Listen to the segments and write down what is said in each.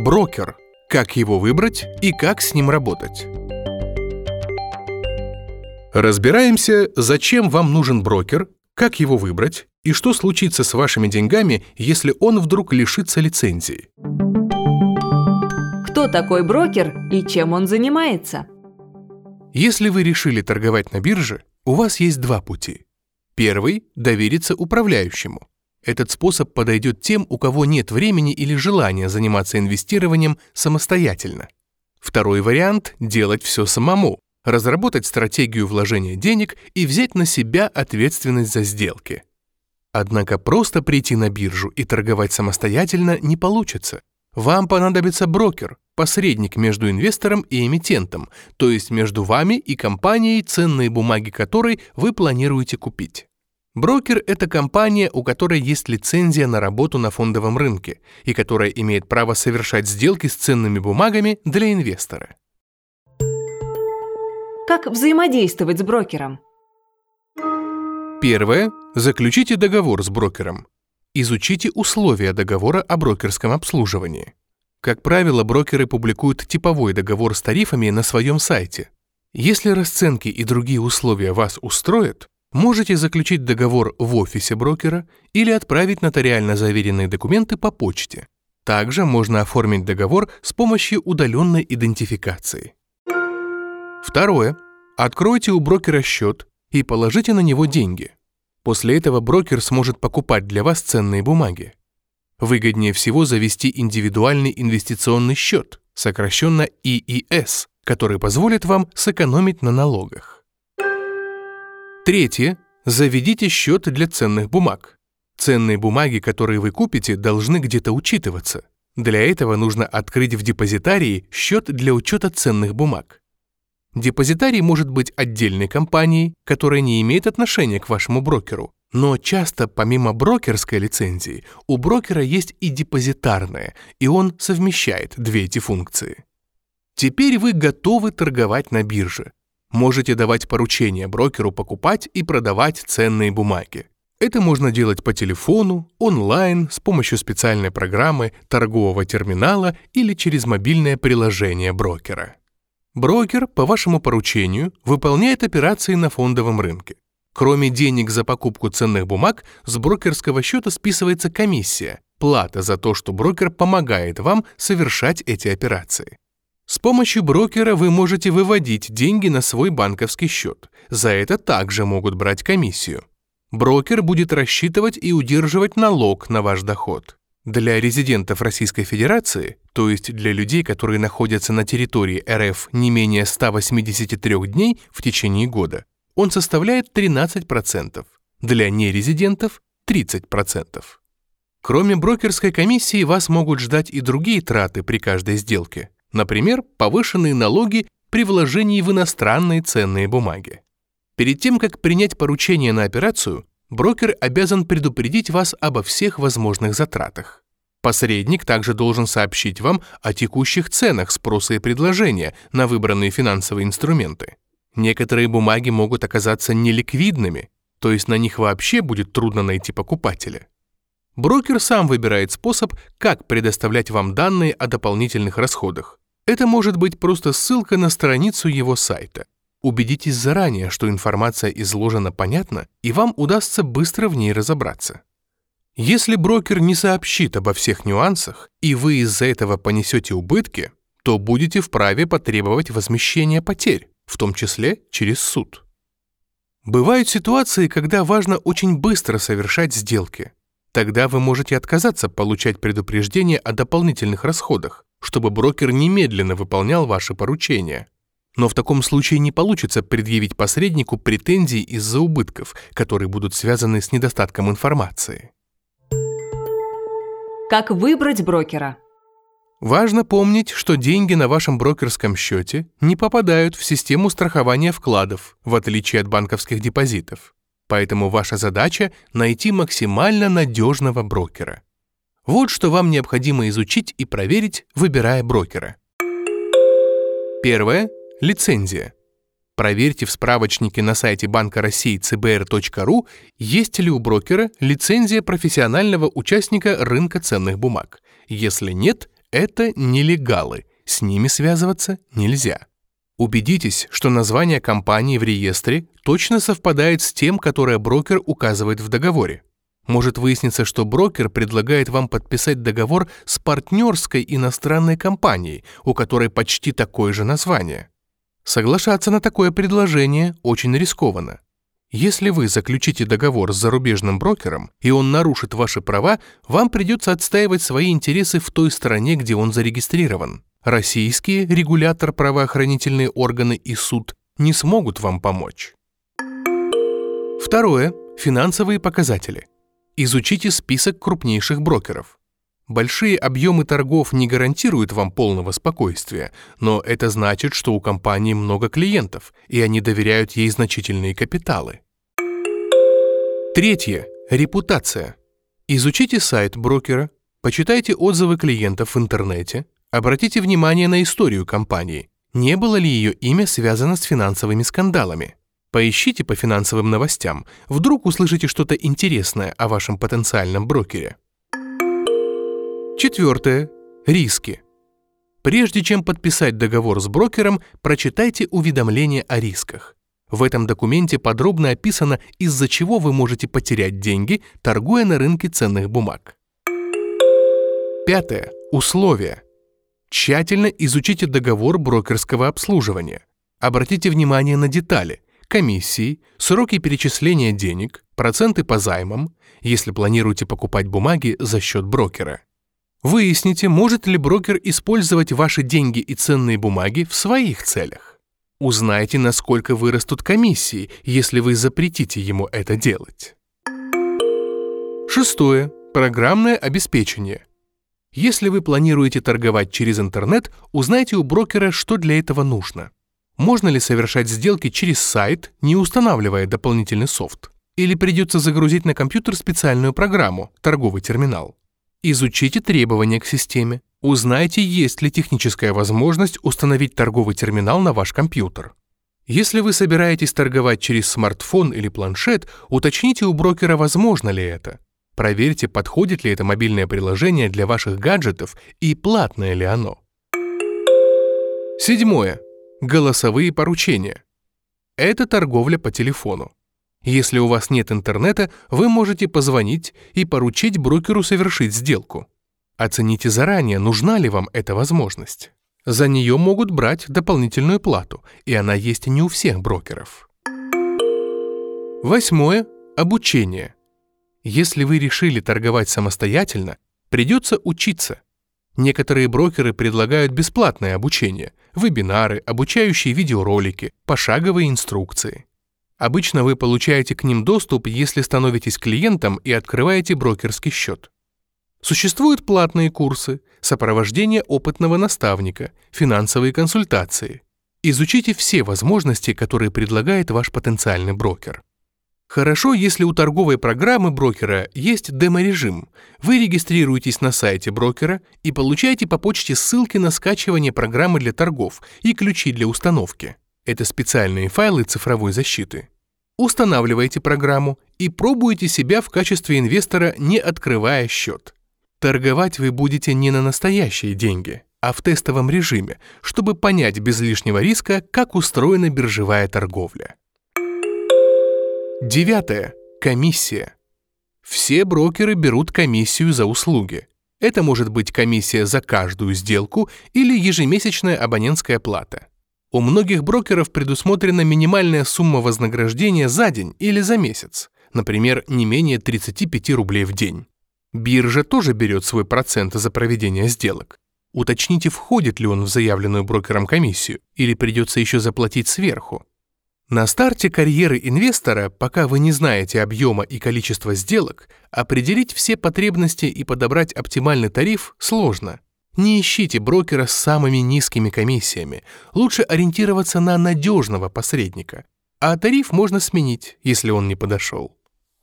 Брокер. Как его выбрать и как с ним работать. Разбираемся, зачем вам нужен брокер, как его выбрать и что случится с вашими деньгами, если он вдруг лишится лицензии. Кто такой брокер и чем он занимается? Если вы решили торговать на бирже, у вас есть два пути. Первый – довериться управляющему. Этот способ подойдет тем, у кого нет времени или желания заниматься инвестированием самостоятельно. Второй вариант – делать все самому, разработать стратегию вложения денег и взять на себя ответственность за сделки. Однако просто прийти на биржу и торговать самостоятельно не получится. Вам понадобится брокер, посредник между инвестором и эмитентом, то есть между вами и компанией, ценные бумаги которой вы планируете купить. Брокер – это компания, у которой есть лицензия на работу на фондовом рынке и которая имеет право совершать сделки с ценными бумагами для инвестора. Как взаимодействовать с брокером? Первое. Заключите договор с брокером. Изучите условия договора о брокерском обслуживании. Как правило, брокеры публикуют типовой договор с тарифами на своем сайте. Если расценки и другие условия вас устроят, Можете заключить договор в офисе брокера или отправить нотариально заверенные документы по почте. Также можно оформить договор с помощью удаленной идентификации. Второе. Откройте у брокера счет и положите на него деньги. После этого брокер сможет покупать для вас ценные бумаги. Выгоднее всего завести индивидуальный инвестиционный счет, сокращенно ИИС, который позволит вам сэкономить на налогах. Третье. Заведите счет для ценных бумаг. Ценные бумаги, которые вы купите, должны где-то учитываться. Для этого нужно открыть в депозитарии счет для учета ценных бумаг. Депозитарий может быть отдельной компанией, которая не имеет отношения к вашему брокеру, но часто помимо брокерской лицензии у брокера есть и депозитарная, и он совмещает две эти функции. Теперь вы готовы торговать на бирже. Можете давать поручения брокеру покупать и продавать ценные бумаги. Это можно делать по телефону, онлайн, с помощью специальной программы, торгового терминала или через мобильное приложение брокера. Брокер по вашему поручению выполняет операции на фондовом рынке. Кроме денег за покупку ценных бумаг, с брокерского счета списывается комиссия, плата за то, что брокер помогает вам совершать эти операции. С помощью брокера вы можете выводить деньги на свой банковский счет. За это также могут брать комиссию. Брокер будет рассчитывать и удерживать налог на ваш доход. Для резидентов Российской Федерации, то есть для людей, которые находятся на территории РФ не менее 183 дней в течение года, он составляет 13%, для нерезидентов – 30%. Кроме брокерской комиссии вас могут ждать и другие траты при каждой сделке – Например, повышенные налоги при вложении в иностранные ценные бумаги. Перед тем, как принять поручение на операцию, брокер обязан предупредить вас обо всех возможных затратах. Посредник также должен сообщить вам о текущих ценах спроса и предложения на выбранные финансовые инструменты. Некоторые бумаги могут оказаться неликвидными, то есть на них вообще будет трудно найти покупателя. Брокер сам выбирает способ, как предоставлять вам данные о дополнительных расходах. Это может быть просто ссылка на страницу его сайта. Убедитесь заранее, что информация изложена понятно, и вам удастся быстро в ней разобраться. Если брокер не сообщит обо всех нюансах, и вы из-за этого понесете убытки, то будете вправе потребовать возмещения потерь, в том числе через суд. Бывают ситуации, когда важно очень быстро совершать сделки. Тогда вы можете отказаться получать предупреждение о дополнительных расходах, чтобы брокер немедленно выполнял ваши поручения. Но в таком случае не получится предъявить посреднику претензий из-за убытков, которые будут связаны с недостатком информации. Как выбрать брокера? Важно помнить, что деньги на вашем брокерском счете не попадают в систему страхования вкладов, в отличие от банковских депозитов. Поэтому ваша задача – найти максимально надежного брокера. Вот что вам необходимо изучить и проверить, выбирая брокера. Первое. Лицензия. Проверьте в справочнике на сайте Банка России cbr.ru, есть ли у брокера лицензия профессионального участника рынка ценных бумаг. Если нет, Это нелегалы, с ними связываться нельзя. Убедитесь, что название компании в реестре точно совпадает с тем, которое брокер указывает в договоре. Может выясниться, что брокер предлагает вам подписать договор с партнерской иностранной компанией, у которой почти такое же название. Соглашаться на такое предложение очень рискованно. Если вы заключите договор с зарубежным брокером, и он нарушит ваши права, вам придется отстаивать свои интересы в той стране, где он зарегистрирован. Российские регулятор, правоохранительные органы и суд не смогут вам помочь. Второе. Финансовые показатели. Изучите список крупнейших брокеров. Большие объемы торгов не гарантируют вам полного спокойствия, но это значит, что у компании много клиентов, и они доверяют ей значительные капиталы. Третье. Репутация. Изучите сайт брокера, почитайте отзывы клиентов в интернете, Обратите внимание на историю компании. Не было ли ее имя связано с финансовыми скандалами? Поищите по финансовым новостям. Вдруг услышите что-то интересное о вашем потенциальном брокере. Четвертое. Риски. Прежде чем подписать договор с брокером, прочитайте уведомление о рисках. В этом документе подробно описано, из-за чего вы можете потерять деньги, торгуя на рынке ценных бумаг. Пятое. Условия. Тщательно изучите договор брокерского обслуживания. Обратите внимание на детали – комиссии, сроки перечисления денег, проценты по займам, если планируете покупать бумаги за счет брокера. Выясните, может ли брокер использовать ваши деньги и ценные бумаги в своих целях. Узнайте, насколько вырастут комиссии, если вы запретите ему это делать. Шестое. Программное обеспечение. Если вы планируете торговать через интернет, узнайте у брокера, что для этого нужно. Можно ли совершать сделки через сайт, не устанавливая дополнительный софт? Или придется загрузить на компьютер специальную программу, торговый терминал? Изучите требования к системе. Узнайте, есть ли техническая возможность установить торговый терминал на ваш компьютер. Если вы собираетесь торговать через смартфон или планшет, уточните у брокера, возможно ли это. Проверьте, подходит ли это мобильное приложение для ваших гаджетов и платное ли оно. Седьмое. Голосовые поручения. Это торговля по телефону. Если у вас нет интернета, вы можете позвонить и поручить брокеру совершить сделку. Оцените заранее, нужна ли вам эта возможность. За нее могут брать дополнительную плату, и она есть не у всех брокеров. Восьмое. Обучение. Если вы решили торговать самостоятельно, придется учиться. Некоторые брокеры предлагают бесплатное обучение, вебинары, обучающие видеоролики, пошаговые инструкции. Обычно вы получаете к ним доступ, если становитесь клиентом и открываете брокерский счет. Существуют платные курсы, сопровождение опытного наставника, финансовые консультации. Изучите все возможности, которые предлагает ваш потенциальный брокер. Хорошо, если у торговой программы брокера есть демо-режим. Вы регистрируетесь на сайте брокера и получаете по почте ссылки на скачивание программы для торгов и ключи для установки. Это специальные файлы цифровой защиты. Устанавливаете программу и пробуете себя в качестве инвестора, не открывая счет. Торговать вы будете не на настоящие деньги, а в тестовом режиме, чтобы понять без лишнего риска, как устроена биржевая торговля. Девятое. Комиссия. Все брокеры берут комиссию за услуги. Это может быть комиссия за каждую сделку или ежемесячная абонентская плата. У многих брокеров предусмотрена минимальная сумма вознаграждения за день или за месяц, например, не менее 35 рублей в день. Биржа тоже берет свой процент за проведение сделок. Уточните, входит ли он в заявленную брокером комиссию или придется еще заплатить сверху. На старте карьеры инвестора, пока вы не знаете объема и количества сделок, определить все потребности и подобрать оптимальный тариф сложно. Не ищите брокера с самыми низкими комиссиями, лучше ориентироваться на надежного посредника. А тариф можно сменить, если он не подошел.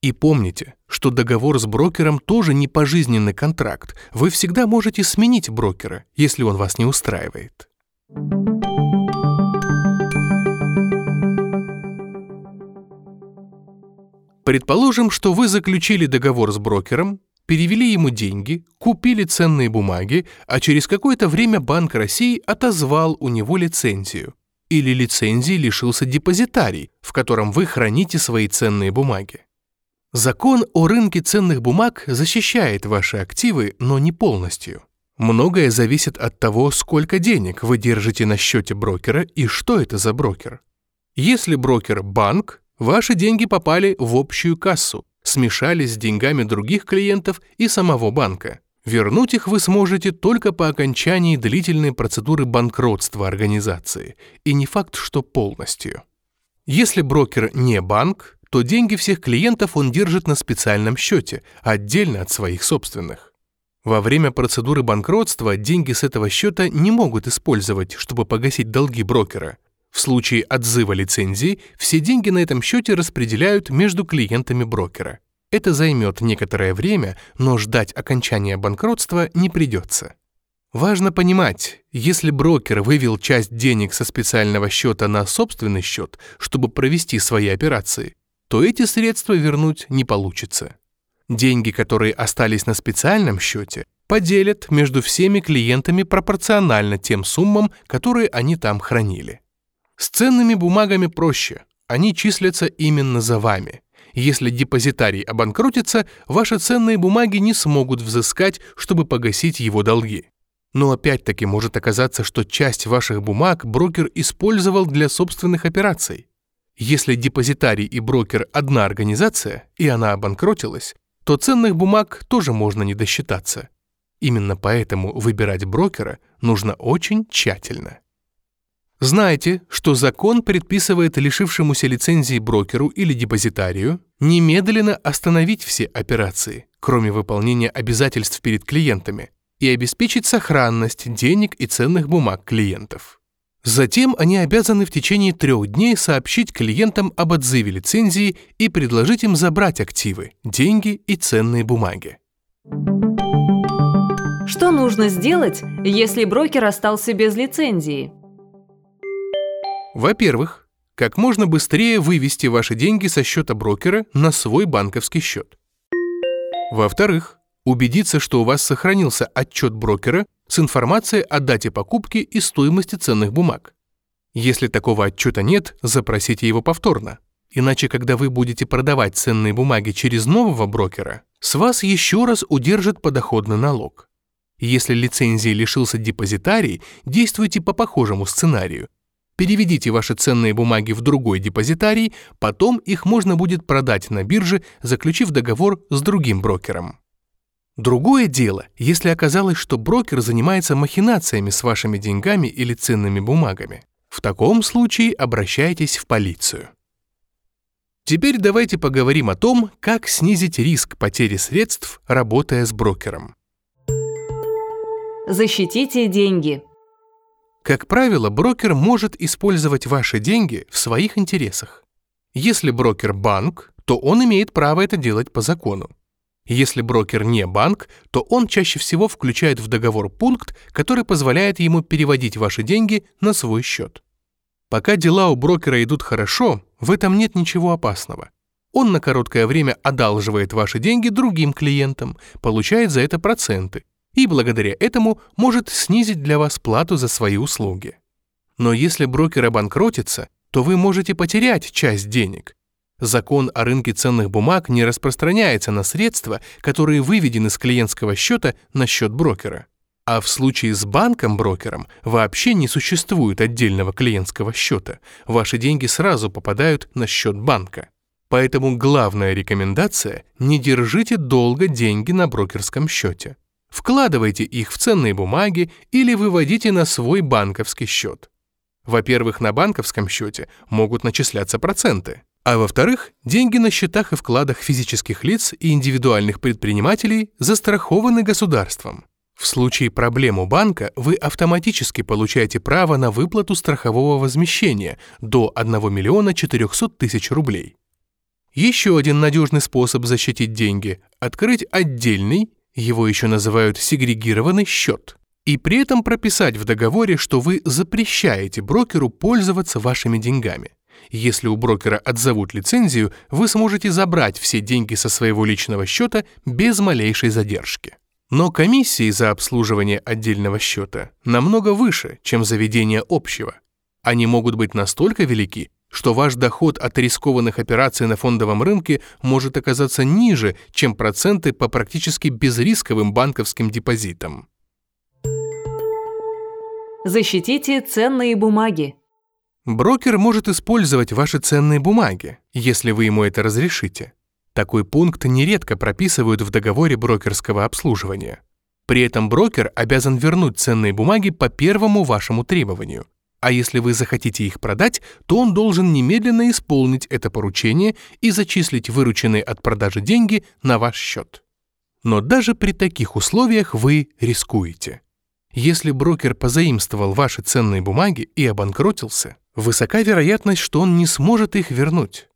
И помните, что договор с брокером тоже не пожизненный контракт. Вы всегда можете сменить брокера, если он вас не устраивает. Предположим, что вы заключили договор с брокером, перевели ему деньги, купили ценные бумаги, а через какое-то время Банк России отозвал у него лицензию. Или лицензии лишился депозитарий, в котором вы храните свои ценные бумаги. Закон о рынке ценных бумаг защищает ваши активы, но не полностью. Многое зависит от того, сколько денег вы держите на счете брокера и что это за брокер. Если брокер – банк, ваши деньги попали в общую кассу, смешались с деньгами других клиентов и самого банка. Вернуть их вы сможете только по окончании длительной процедуры банкротства организации, и не факт, что полностью. Если брокер не банк, то деньги всех клиентов он держит на специальном счете, отдельно от своих собственных. Во время процедуры банкротства деньги с этого счета не могут использовать, чтобы погасить долги брокера. В случае отзыва лицензии все деньги на этом счете распределяют между клиентами брокера. Это займет некоторое время, но ждать окончания банкротства не придется. Важно понимать, если брокер вывел часть денег со специального счета на собственный счет, чтобы провести свои операции, то эти средства вернуть не получится. Деньги, которые остались на специальном счете, поделят между всеми клиентами пропорционально тем суммам, которые они там хранили. С ценными бумагами проще, они числятся именно за вами – если депозитарий обанкротится, ваши ценные бумаги не смогут взыскать, чтобы погасить его долги. Но опять-таки может оказаться, что часть ваших бумаг брокер использовал для собственных операций. Если депозитарий и брокер одна организация, и она обанкротилась, то ценных бумаг тоже можно не досчитаться. Именно поэтому выбирать брокера нужно очень тщательно. Знайте, что закон предписывает лишившемуся лицензии брокеру или депозитарию немедленно остановить все операции, кроме выполнения обязательств перед клиентами, и обеспечить сохранность денег и ценных бумаг клиентов. Затем они обязаны в течение трех дней сообщить клиентам об отзыве лицензии и предложить им забрать активы, деньги и ценные бумаги. Что нужно сделать, если брокер остался без лицензии? Во-первых, как можно быстрее вывести ваши деньги со счета брокера на свой банковский счет. Во-вторых, убедиться, что у вас сохранился отчет брокера с информацией о дате покупки и стоимости ценных бумаг. Если такого отчета нет, запросите его повторно. Иначе, когда вы будете продавать ценные бумаги через нового брокера, с вас еще раз удержат подоходный налог. Если лицензии лишился депозитарий, действуйте по похожему сценарию переведите ваши ценные бумаги в другой депозитарий, потом их можно будет продать на бирже, заключив договор с другим брокером. Другое дело, если оказалось, что брокер занимается махинациями с вашими деньгами или ценными бумагами. В таком случае обращайтесь в полицию. Теперь давайте поговорим о том, как снизить риск потери средств, работая с брокером. Защитите деньги. Как правило, брокер может использовать ваши деньги в своих интересах. Если брокер банк, то он имеет право это делать по закону. Если брокер не банк, то он чаще всего включает в договор пункт, который позволяет ему переводить ваши деньги на свой счет. Пока дела у брокера идут хорошо, в этом нет ничего опасного. Он на короткое время одалживает ваши деньги другим клиентам, получает за это проценты, и благодаря этому может снизить для вас плату за свои услуги. Но если брокер обанкротится, то вы можете потерять часть денег. Закон о рынке ценных бумаг не распространяется на средства, которые выведены с клиентского счета на счет брокера. А в случае с банком-брокером вообще не существует отдельного клиентского счета. Ваши деньги сразу попадают на счет банка. Поэтому главная рекомендация – не держите долго деньги на брокерском счете. Вкладывайте их в ценные бумаги или выводите на свой банковский счет. Во-первых, на банковском счете могут начисляться проценты, а во-вторых, деньги на счетах и вкладах физических лиц и индивидуальных предпринимателей застрахованы государством. В случае проблем у банка вы автоматически получаете право на выплату страхового возмещения до 1 миллиона 400 тысяч рублей. Еще один надежный способ защитить деньги – открыть отдельный его еще называют сегрегированный счет, и при этом прописать в договоре, что вы запрещаете брокеру пользоваться вашими деньгами. Если у брокера отзовут лицензию, вы сможете забрать все деньги со своего личного счета без малейшей задержки. Но комиссии за обслуживание отдельного счета намного выше, чем за ведение общего. Они могут быть настолько велики, что ваш доход от рискованных операций на фондовом рынке может оказаться ниже, чем проценты по практически безрисковым банковским депозитам. Защитите ценные бумаги. Брокер может использовать ваши ценные бумаги, если вы ему это разрешите. Такой пункт нередко прописывают в договоре брокерского обслуживания. При этом брокер обязан вернуть ценные бумаги по первому вашему требованию – а если вы захотите их продать, то он должен немедленно исполнить это поручение и зачислить вырученные от продажи деньги на ваш счет. Но даже при таких условиях вы рискуете. Если брокер позаимствовал ваши ценные бумаги и обанкротился, высока вероятность, что он не сможет их вернуть.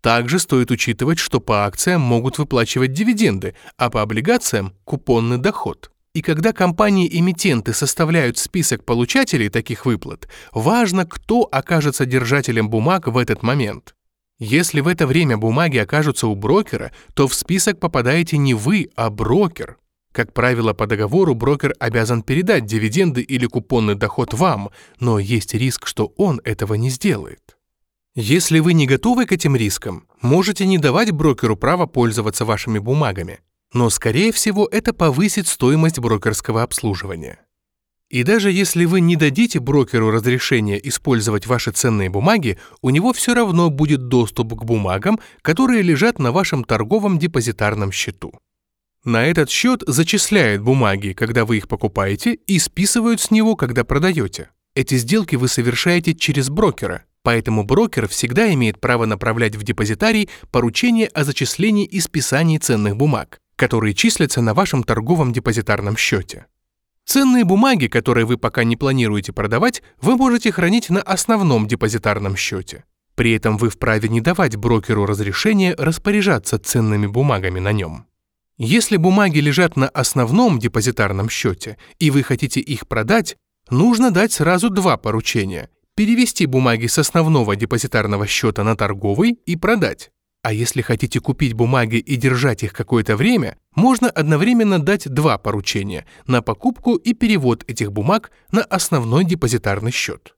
Также стоит учитывать, что по акциям могут выплачивать дивиденды, а по облигациям – купонный доход. И когда компании-эмитенты составляют список получателей таких выплат, важно, кто окажется держателем бумаг в этот момент. Если в это время бумаги окажутся у брокера, то в список попадаете не вы, а брокер. Как правило, по договору брокер обязан передать дивиденды или купонный доход вам, но есть риск, что он этого не сделает. Если вы не готовы к этим рискам, можете не давать брокеру право пользоваться вашими бумагами но, скорее всего, это повысит стоимость брокерского обслуживания. И даже если вы не дадите брокеру разрешения использовать ваши ценные бумаги, у него все равно будет доступ к бумагам, которые лежат на вашем торговом депозитарном счету. На этот счет зачисляют бумаги, когда вы их покупаете, и списывают с него, когда продаете. Эти сделки вы совершаете через брокера, поэтому брокер всегда имеет право направлять в депозитарий поручение о зачислении и списании ценных бумаг которые числятся на вашем торговом депозитарном счете. Ценные бумаги, которые вы пока не планируете продавать, вы можете хранить на основном депозитарном счете. При этом вы вправе не давать брокеру разрешения распоряжаться ценными бумагами на нем. Если бумаги лежат на основном депозитарном счете, и вы хотите их продать, нужно дать сразу два поручения – перевести бумаги с основного депозитарного счета на торговый и продать. А если хотите купить бумаги и держать их какое-то время, можно одновременно дать два поручения на покупку и перевод этих бумаг на основной депозитарный счет.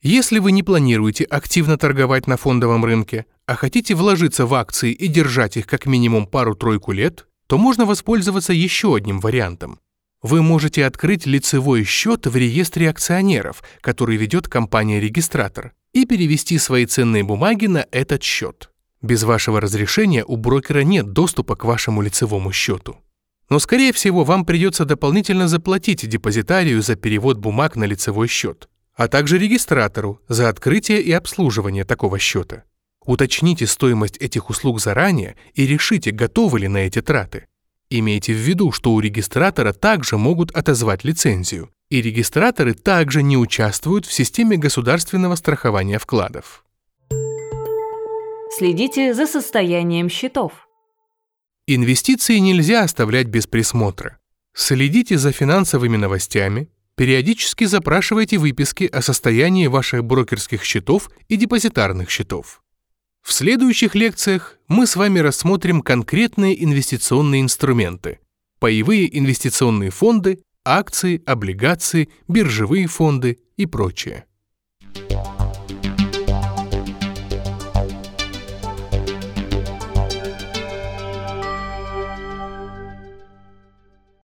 Если вы не планируете активно торговать на фондовом рынке, а хотите вложиться в акции и держать их как минимум пару-тройку лет, то можно воспользоваться еще одним вариантом. Вы можете открыть лицевой счет в реестре акционеров, который ведет компания-регистратор, и перевести свои ценные бумаги на этот счет. Без вашего разрешения у брокера нет доступа к вашему лицевому счету. Но, скорее всего, вам придется дополнительно заплатить депозитарию за перевод бумаг на лицевой счет, а также регистратору за открытие и обслуживание такого счета. Уточните стоимость этих услуг заранее и решите, готовы ли на эти траты. Имейте в виду, что у регистратора также могут отозвать лицензию, и регистраторы также не участвуют в системе государственного страхования вкладов. Следите за состоянием счетов. Инвестиции нельзя оставлять без присмотра. Следите за финансовыми новостями, периодически запрашивайте выписки о состоянии ваших брокерских счетов и депозитарных счетов. В следующих лекциях мы с вами рассмотрим конкретные инвестиционные инструменты, паевые инвестиционные фонды, акции, облигации, биржевые фонды и прочее.